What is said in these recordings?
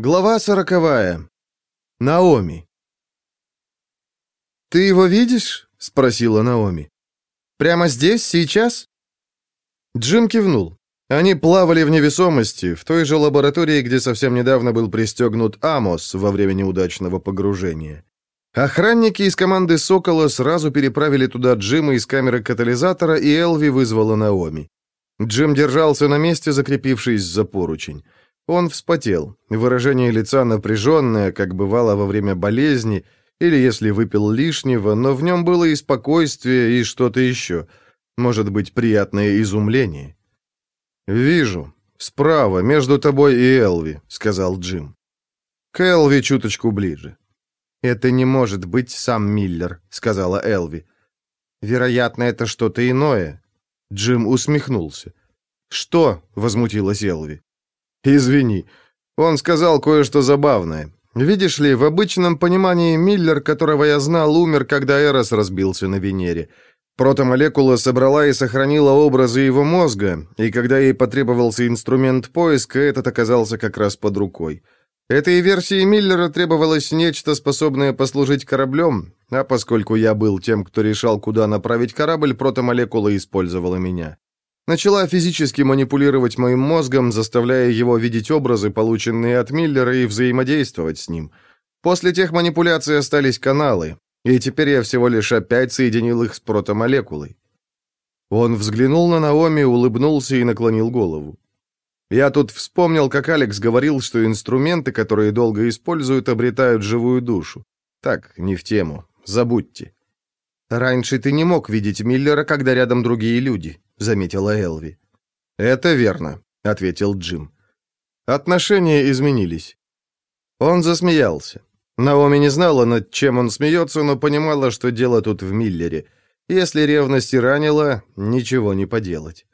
Глава сороковая. Наоми. «Ты его видишь?» — спросила Наоми. «Прямо здесь, сейчас?» Джим кивнул. Они плавали в невесомости, в той же лаборатории, где совсем недавно был пристегнут Амос во время неудачного погружения. Охранники из команды «Сокола» сразу переправили туда Джима из камеры катализатора, и Элви вызвала Наоми. Джим держался на месте, закрепившись за поручень. Он вспотел. Выражение лица напряженное, как бывало во время болезни, или если выпил лишнего, но в нем было и спокойствие, и что-то еще. Может быть, приятное изумление. «Вижу. Справа, между тобой и Элви», — сказал Джим. К Элви чуточку ближе. «Это не может быть сам Миллер», — сказала Элви. «Вероятно, это что-то иное». Джим усмехнулся. «Что?» — возмутилась Элви. «Извини. Он сказал кое-что забавное. Видишь ли, в обычном понимании Миллер, которого я знал, умер, когда Эрос разбился на Венере. Протомолекула собрала и сохранила образы его мозга, и когда ей потребовался инструмент поиска, этот оказался как раз под рукой. Этой версии Миллера требовалось нечто, способное послужить кораблем, а поскольку я был тем, кто решал, куда направить корабль, протомолекула использовала меня. Начала физически манипулировать моим мозгом, заставляя его видеть образы, полученные от Миллера, и взаимодействовать с ним. После тех манипуляций остались каналы, и теперь я всего лишь опять соединил их с протомолекулой. Он взглянул на Наоми, улыбнулся и наклонил голову. Я тут вспомнил, как Алекс говорил, что инструменты, которые долго используют, обретают живую душу. Так, не в тему. Забудьте. Раньше ты не мог видеть Миллера, когда рядом другие люди. — заметила Элви. «Это верно», — ответил Джим. Отношения изменились. Он засмеялся. Наоми не знала, над чем он смеется, но понимала, что дело тут в Миллере. Если ревность и ранила, ничего не поделать.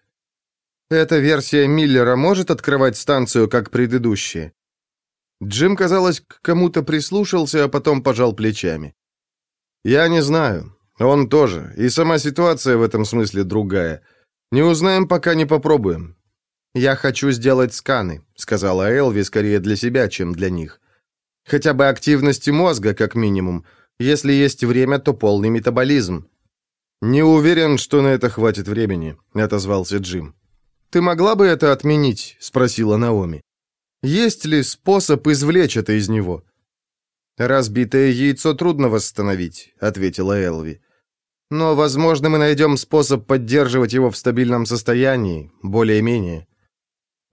Эта версия Миллера может открывать станцию, как предыдущая? Джим, казалось, к кому-то прислушался, а потом пожал плечами. «Я не знаю. Он тоже. И сама ситуация в этом смысле другая. «Не узнаем, пока не попробуем». «Я хочу сделать сканы», — сказала Элви скорее для себя, чем для них. «Хотя бы активности мозга, как минимум. Если есть время, то полный метаболизм». «Не уверен, что на это хватит времени», — отозвался Джим. «Ты могла бы это отменить?» — спросила Наоми. «Есть ли способ извлечь это из него?» «Разбитое яйцо трудно восстановить», — ответила Элви. Но, возможно, мы найдем способ поддерживать его в стабильном состоянии, более-менее».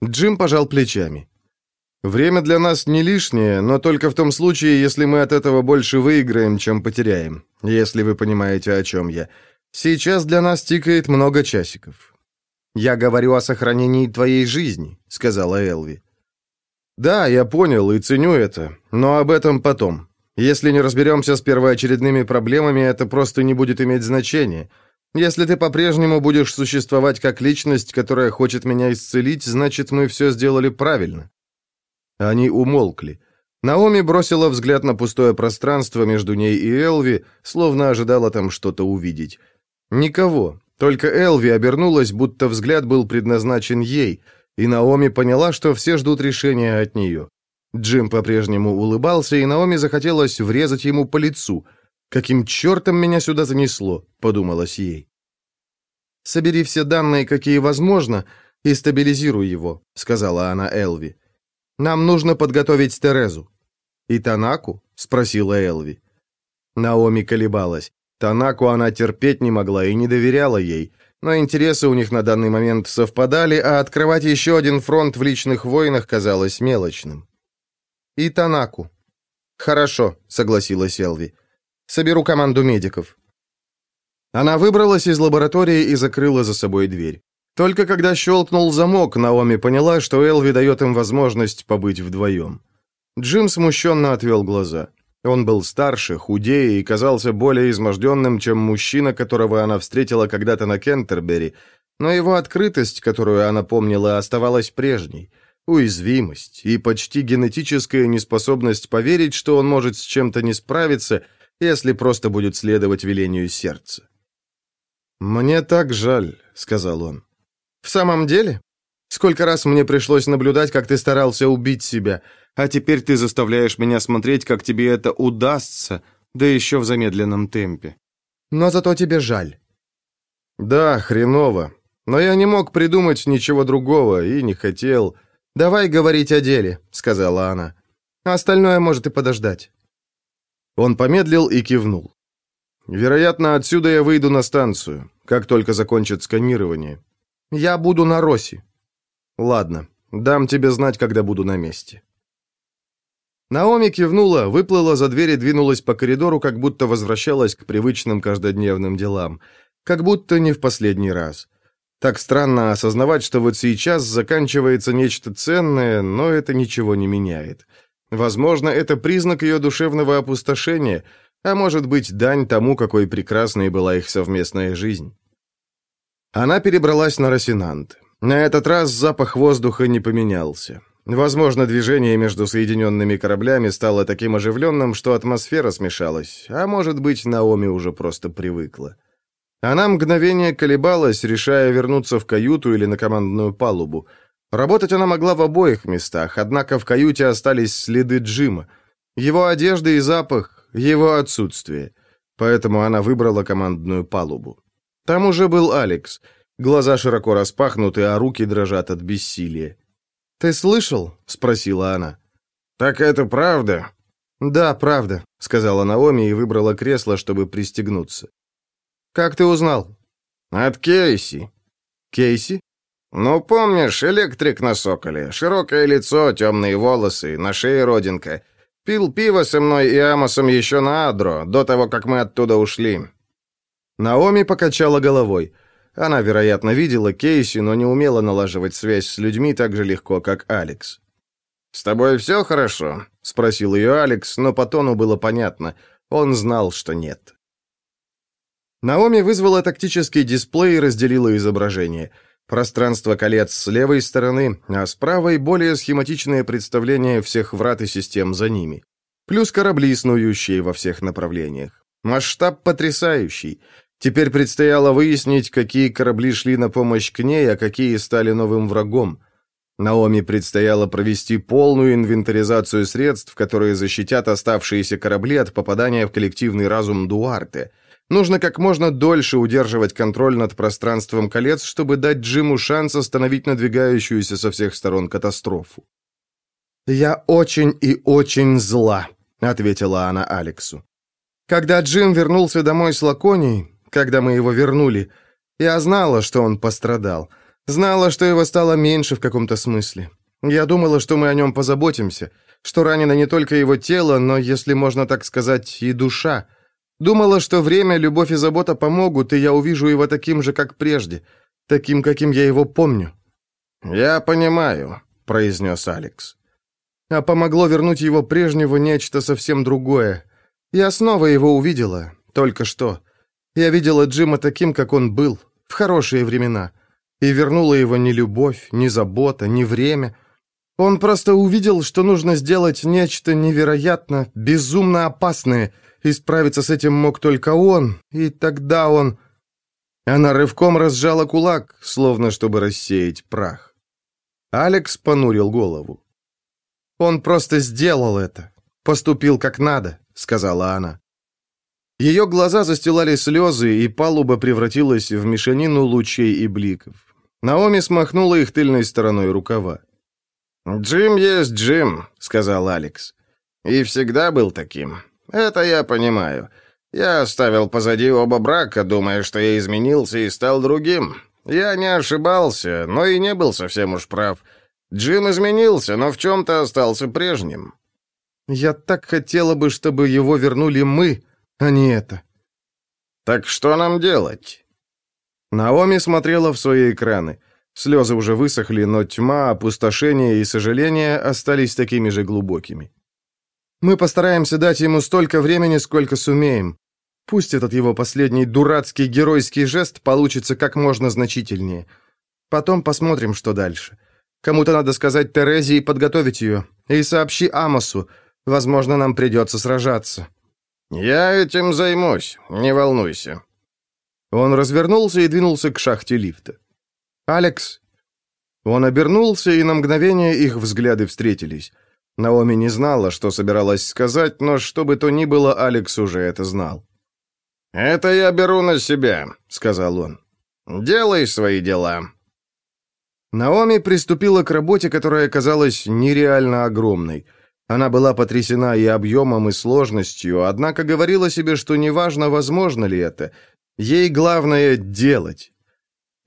Джим пожал плечами. «Время для нас не лишнее, но только в том случае, если мы от этого больше выиграем, чем потеряем, если вы понимаете, о чем я. Сейчас для нас тикает много часиков». «Я говорю о сохранении твоей жизни», — сказала Элви. «Да, я понял и ценю это, но об этом потом. Если не разберемся с первоочередными проблемами, это просто не будет иметь значения. Если ты по-прежнему будешь существовать как личность, которая хочет меня исцелить, значит, мы все сделали правильно». Они умолкли. Наоми бросила взгляд на пустое пространство между ней и Элви, словно ожидала там что-то увидеть. Никого, только Элви обернулась, будто взгляд был предназначен ей, и Наоми поняла, что все ждут решения от нее. Джим по-прежнему улыбался, и Наоми захотелось врезать ему по лицу. «Каким чертом меня сюда занесло?» — подумалось ей. «Собери все данные, какие возможно, и стабилизируй его», — сказала она Элви. «Нам нужно подготовить Терезу». «И Танаку?» — спросила Элви. Наоми колебалась. Танаку она терпеть не могла и не доверяла ей, но интересы у них на данный момент совпадали, а открывать еще один фронт в личных войнах казалось мелочным. «И Танаку». «Хорошо», — согласилась Элви. «Соберу команду медиков». Она выбралась из лаборатории и закрыла за собой дверь. Только когда щелкнул замок, Наоми поняла, что Элви дает им возможность побыть вдвоем. Джим смущенно отвел глаза. Он был старше, худее и казался более изможденным, чем мужчина, которого она встретила когда-то на Кентербери, но его открытость, которую она помнила, оставалась прежней — уязвимость и почти генетическая неспособность поверить, что он может с чем-то не справиться, если просто будет следовать велению сердца. «Мне так жаль», — сказал он. «В самом деле? Сколько раз мне пришлось наблюдать, как ты старался убить себя, а теперь ты заставляешь меня смотреть, как тебе это удастся, да еще в замедленном темпе. Но зато тебе жаль». «Да, хреново. Но я не мог придумать ничего другого и не хотел...» «Давай говорить о деле», — сказала она. «Остальное может и подождать». Он помедлил и кивнул. «Вероятно, отсюда я выйду на станцию, как только закончит сканирование. Я буду на Росе». «Ладно, дам тебе знать, когда буду на месте». Наоми кивнула, выплыла за дверь и двинулась по коридору, как будто возвращалась к привычным каждодневным делам. Как будто не в последний раз. Так странно осознавать, что вот сейчас заканчивается нечто ценное, но это ничего не меняет. Возможно, это признак ее душевного опустошения, а может быть, дань тому, какой прекрасной была их совместная жизнь. Она перебралась на Росинант. На этот раз запах воздуха не поменялся. Возможно, движение между соединенными кораблями стало таким оживленным, что атмосфера смешалась, а может быть, Наоми уже просто привыкла. Она мгновение колебалась, решая вернуться в каюту или на командную палубу. Работать она могла в обоих местах, однако в каюте остались следы Джима. Его одежда и запах, его отсутствие. Поэтому она выбрала командную палубу. Там уже был Алекс. Глаза широко распахнуты, а руки дрожат от бессилия. «Ты слышал?» — спросила она. «Так это правда?» «Да, правда», — сказала Наоми и выбрала кресло, чтобы пристегнуться. «Как ты узнал?» «От Кейси». «Кейси?» «Ну, помнишь, электрик на Соколе, широкое лицо, темные волосы, на шее родинка. Пил пиво со мной и Амосом еще на Адро, до того, как мы оттуда ушли». Наоми покачала головой. Она, вероятно, видела Кейси, но не умела налаживать связь с людьми так же легко, как Алекс. «С тобой все хорошо?» — спросил ее Алекс, но по тону было понятно. Он знал, что нет. Наоми вызвала тактический дисплей и разделила изображение. Пространство колец с левой стороны, а с правой более схематичное представление всех врат и систем за ними. Плюс корабли, снующие во всех направлениях. Масштаб потрясающий. Теперь предстояло выяснить, какие корабли шли на помощь к ней, а какие стали новым врагом. Наоми предстояло провести полную инвентаризацию средств, которые защитят оставшиеся корабли от попадания в коллективный разум Дуарте. Нужно как можно дольше удерживать контроль над пространством колец, чтобы дать Джиму шанс остановить надвигающуюся со всех сторон катастрофу. «Я очень и очень зла», — ответила она Алексу. Когда Джим вернулся домой с Лаконией, когда мы его вернули. Я знала, что он пострадал. Знала, что его стало меньше в каком-то смысле. Я думала, что мы о нем позаботимся, что ранено не только его тело, но, если можно так сказать, и душа. Думала, что время, любовь и забота помогут, и я увижу его таким же, как прежде, таким, каким я его помню. «Я понимаю», — произнес Алекс. А помогло вернуть его прежнего нечто совсем другое. Я снова его увидела, только что. Я видела Джима таким, как он был, в хорошие времена. И вернула его ни любовь, ни забота, ни время. Он просто увидел, что нужно сделать нечто невероятно, безумно опасное, и справиться с этим мог только он, и тогда он... Она рывком разжала кулак, словно чтобы рассеять прах. Алекс понурил голову. «Он просто сделал это. Поступил как надо», — сказала она. Ее глаза застилали слезы, и палуба превратилась в мешанину лучей и бликов. Наоми смахнула их тыльной стороной рукава. «Джим есть Джим», — сказал Алекс. «И всегда был таким. Это я понимаю. Я оставил позади оба брака, думая, что я изменился и стал другим. Я не ошибался, но и не был совсем уж прав. Джим изменился, но в чем-то остался прежним». «Я так хотела бы, чтобы его вернули мы», а не это. «Так что нам делать?» Наоми смотрела в свои экраны. Слезы уже высохли, но тьма, опустошение и сожаление остались такими же глубокими. «Мы постараемся дать ему столько времени, сколько сумеем. Пусть этот его последний дурацкий геройский жест получится как можно значительнее. Потом посмотрим, что дальше. Кому-то надо сказать Терезе и подготовить ее. И сообщи Амосу. Возможно, нам придется сражаться». «Я этим займусь, не волнуйся». Он развернулся и двинулся к шахте лифта. «Алекс!» Он обернулся, и на мгновение их взгляды встретились. Наоми не знала, что собиралась сказать, но что бы то ни было, Алекс уже это знал. «Это я беру на себя», — сказал он. «Делай свои дела». Наоми приступила к работе, которая казалась нереально огромной. Она была потрясена и объемом, и сложностью, однако говорила себе, что неважно, возможно ли это. Ей главное — делать.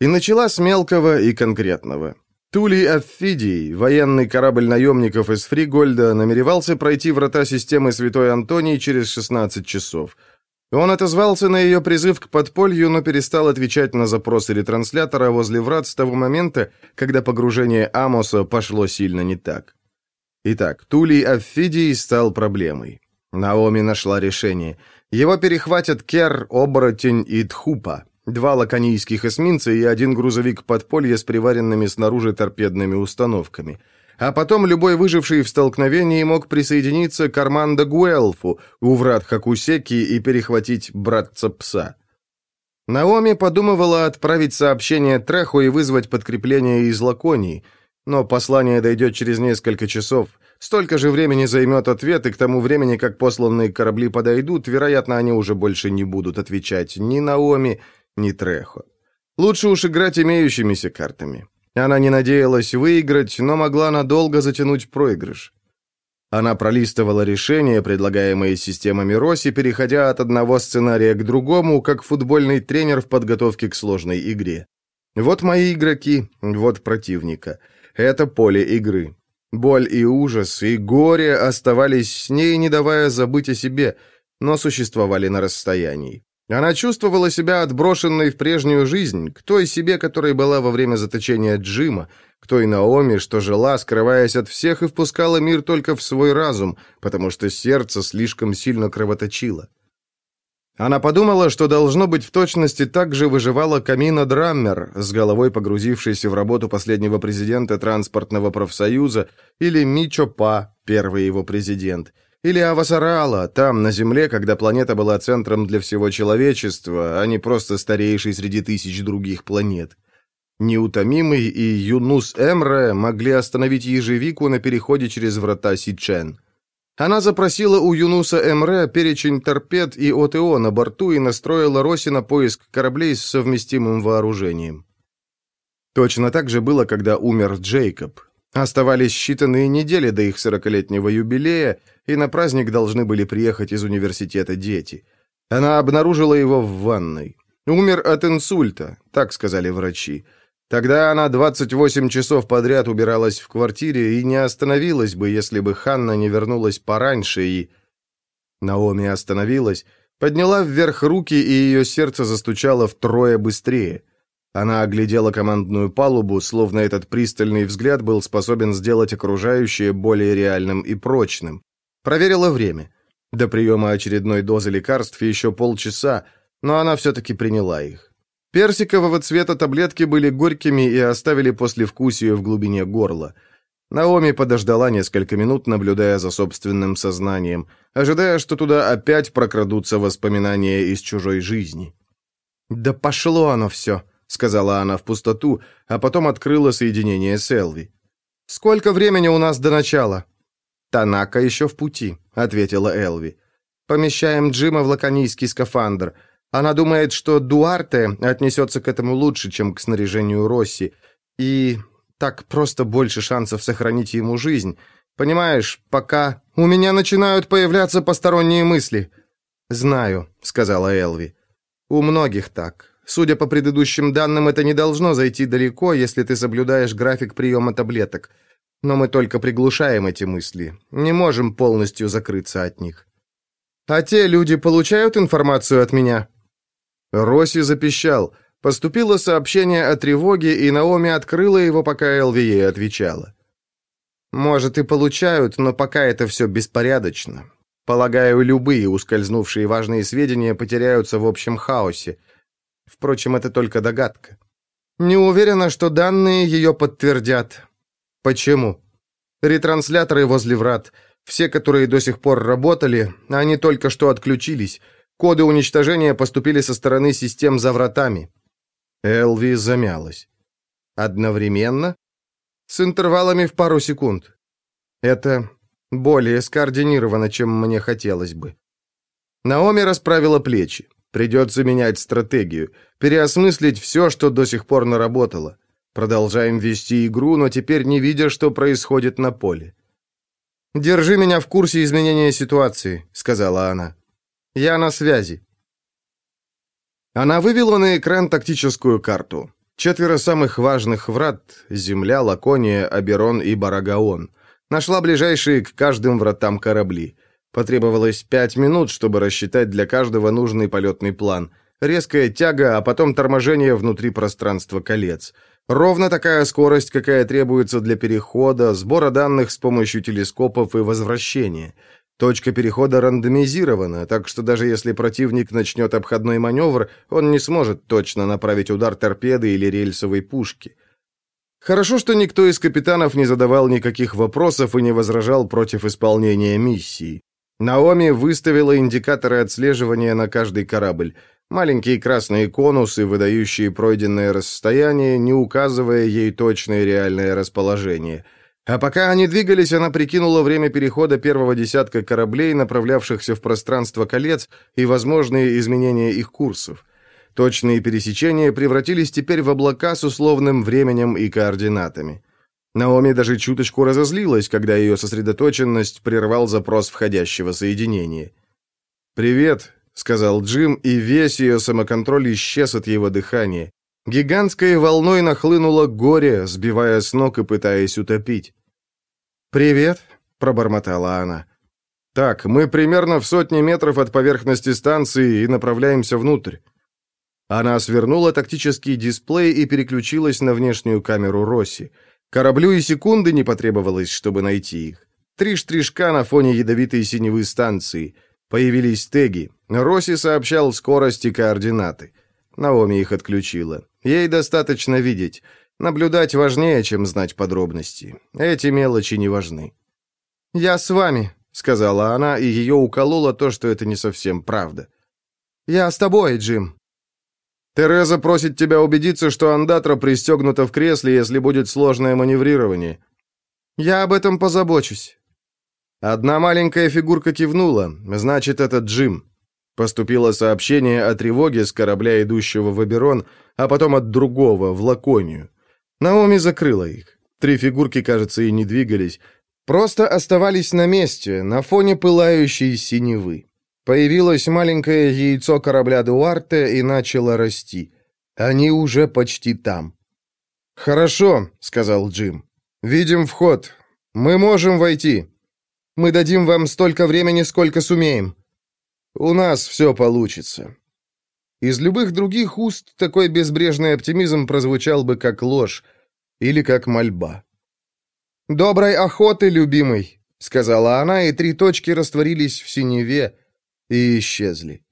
И начала с мелкого и конкретного. Тулей Аффидий, военный корабль наемников из Фригольда, намеревался пройти врата системы Святой Антоний через 16 часов. Он отозвался на ее призыв к подполью, но перестал отвечать на запросы ретранслятора возле врат с того момента, когда погружение Амоса пошло сильно не так. Итак, Тулей Аффидий стал проблемой. Наоми нашла решение. Его перехватят Кер, Оборотень и Тхупа. Два лаконийских эсминца и один грузовик подполья с приваренными снаружи торпедными установками. А потом любой выживший в столкновении мог присоединиться к Армандо Гуэлфу у врат Хакусеки и перехватить братца-пса. Наоми подумывала отправить сообщение Треху и вызвать подкрепление из Лаконии, но послание дойдет через несколько часов. Столько же времени займет ответ, и к тому времени, как посланные корабли подойдут, вероятно, они уже больше не будут отвечать ни Наоми, ни Трехо. Лучше уж играть имеющимися картами. Она не надеялась выиграть, но могла надолго затянуть проигрыш. Она пролистывала решения, предлагаемые системами Росси, переходя от одного сценария к другому, как футбольный тренер в подготовке к сложной игре. Вот мои игроки, вот противника. Это поле игры. Боль и ужас, и горе оставались с ней, не давая забыть о себе, но существовали на расстоянии. Она чувствовала себя отброшенной в прежнюю жизнь, к той себе, которой была во время заточения Джима, к той Наоми, что жила, скрываясь от всех, и впускала мир только в свой разум, потому что сердце слишком сильно кровоточило. Она подумала, что должно быть в точности так же выживала Камина Драммер, с головой погрузившейся в работу последнего президента транспортного профсоюза, или Мичо Па, первый его президент – или Авасарала, там, на Земле, когда планета была центром для всего человечества, а не просто старейшей среди тысяч других планет. Неутомимый и Юнус Эмре могли остановить ежевику на переходе через врата Сичен. Она запросила у Юнуса Эмре перечень торпед и ОТО на борту и настроила Роси на поиск кораблей с совместимым вооружением. Точно так же было, когда умер Джейкоб. Оставались считанные недели до их сорокалетнего юбилея, и на праздник должны были приехать из университета дети. Она обнаружила его в ванной. Умер от инсульта, так сказали врачи. Тогда она 28 часов подряд убиралась в квартире и не остановилась бы, если бы Ханна не вернулась пораньше и... Наоми остановилась, подняла вверх руки, и ее сердце застучало втрое быстрее – она оглядела командную палубу, словно этот пристальный взгляд был способен сделать окружающее более реальным и прочным. Проверила время. До приема очередной дозы лекарств еще полчаса, но она все-таки приняла их. Персикового цвета таблетки были горькими и оставили послевкусие в глубине горла. Наоми подождала несколько минут, наблюдая за собственным сознанием, ожидая, что туда опять прокрадутся воспоминания из чужой жизни. «Да пошло оно все!» — сказала она в пустоту, а потом открыла соединение с Элви. «Сколько времени у нас до начала?» «Танака еще в пути», — ответила Элви. «Помещаем Джима в лаконийский скафандр. Она думает, что Дуарте отнесется к этому лучше, чем к снаряжению Росси. И так просто больше шансов сохранить ему жизнь. Понимаешь, пока у меня начинают появляться посторонние мысли». «Знаю», — сказала Элви. «У многих так. Судя по предыдущим данным, это не должно зайти далеко, если ты соблюдаешь график приема таблеток. Но мы только приглушаем эти мысли. Не можем полностью закрыться от них. А те люди получают информацию от меня? Росси запищал. Поступило сообщение о тревоге, и Наоми открыла его, пока Элви ей отвечала. Может, и получают, но пока это все беспорядочно. Полагаю, любые ускользнувшие важные сведения потеряются в общем хаосе. Впрочем, это только догадка. Не уверена, что данные ее подтвердят. Почему? Ретрансляторы возле врат, все, которые до сих пор работали, они только что отключились. Коды уничтожения поступили со стороны систем за вратами. Элви замялась. Одновременно? С интервалами в пару секунд. Это Более скоординировано, чем мне хотелось бы. Наоми расправила плечи. Придется менять стратегию, переосмыслить все, что до сих пор наработало. Продолжаем вести игру, но теперь не видя, что происходит на поле. «Держи меня в курсе изменения ситуации», — сказала она. «Я на связи». Она вывела на экран тактическую карту. Четверо самых важных врат — Земля, Лакония, Аберон и Барагаон. Нашла ближайшие к каждым вратам корабли. Потребовалось пять минут, чтобы рассчитать для каждого нужный полетный план. Резкая тяга, а потом торможение внутри пространства колец. Ровно такая скорость, какая требуется для перехода, сбора данных с помощью телескопов и возвращения. Точка перехода рандомизирована, так что даже если противник начнет обходной маневр, он не сможет точно направить удар торпеды или рельсовой пушки. Хорошо, что никто из капитанов не задавал никаких вопросов и не возражал против исполнения миссии. Наоми выставила индикаторы отслеживания на каждый корабль. Маленькие красные конусы, выдающие пройденное расстояние, не указывая ей точное реальное расположение – а пока они двигались, она прикинула время перехода первого десятка кораблей, направлявшихся в пространство колец, и возможные изменения их курсов. Точные пересечения превратились теперь в облака с условным временем и координатами. Наоми даже чуточку разозлилась, когда ее сосредоточенность прервал запрос входящего соединения. «Привет», — сказал Джим, и весь ее самоконтроль исчез от его дыхания. Гигантской волной нахлынуло горе, сбивая с ног и пытаясь утопить. «Привет», — пробормотала она. «Так, мы примерно в сотне метров от поверхности станции и направляемся внутрь». Она свернула тактический дисплей и переключилась на внешнюю камеру Росси. Кораблю и секунды не потребовалось, чтобы найти их. Три штришка на фоне ядовитой синевы станции. Появились теги. Росси сообщал скорость и координаты. Наоми их отключила. Ей достаточно видеть. Наблюдать важнее, чем знать подробности. Эти мелочи не важны. «Я с вами», — сказала она, и ее укололо то, что это не совсем правда. «Я с тобой, Джим». «Тереза просит тебя убедиться, что андатра пристегнута в кресле, если будет сложное маневрирование». «Я об этом позабочусь». Одна маленькая фигурка кивнула. Значит, это Джим. Поступило сообщение о тревоге с корабля, идущего в Аберон, а потом от другого, в Лаконию. Наоми закрыла их. Три фигурки, кажется, и не двигались. Просто оставались на месте, на фоне пылающей синевы. Появилось маленькое яйцо корабля Дуарте и начало расти. Они уже почти там. «Хорошо», — сказал Джим. «Видим вход. Мы можем войти. Мы дадим вам столько времени, сколько сумеем. У нас все получится. Из любых других уст такой безбрежный оптимизм прозвучал бы как ложь или как мольба. «Доброй охоты, любимый!» — сказала она, и три точки растворились в синеве и исчезли.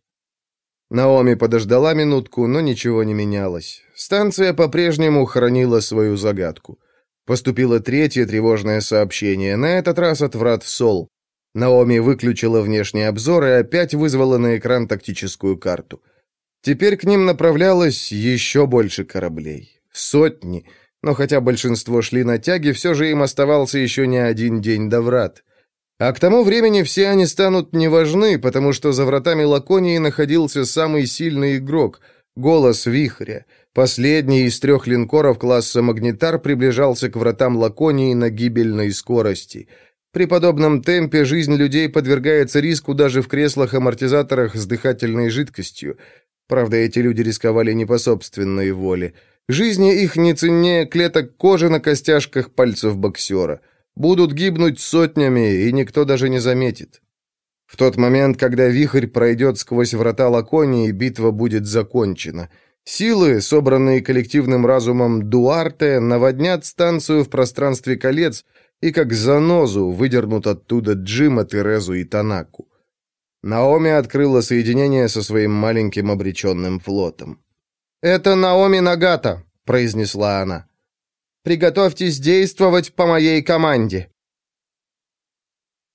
Наоми подождала минутку, но ничего не менялось. Станция по-прежнему хранила свою загадку. Поступило третье тревожное сообщение, на этот раз от врат Сол. Наоми выключила внешний обзор и опять вызвала на экран тактическую карту. Теперь к ним направлялось еще больше кораблей. Сотни. Но хотя большинство шли на тяге, все же им оставался еще не один день до врат. А к тому времени все они станут неважны, потому что за вратами Лаконии находился самый сильный игрок — голос Вихря. Последний из трех линкоров класса «Магнитар» приближался к вратам Лаконии на гибельной скорости — при подобном темпе жизнь людей подвергается риску даже в креслах-амортизаторах с дыхательной жидкостью. Правда, эти люди рисковали не по собственной воле. Жизни их не ценнее клеток кожи на костяшках пальцев боксера. Будут гибнуть сотнями, и никто даже не заметит. В тот момент, когда вихрь пройдет сквозь врата Лаконии, битва будет закончена. Силы, собранные коллективным разумом Дуарте, наводнят станцию в пространстве колец и как занозу выдернут оттуда Джима, Терезу и Танаку. Наоми открыла соединение со своим маленьким обреченным флотом. «Это Наоми Нагата», — произнесла она. «Приготовьтесь действовать по моей команде».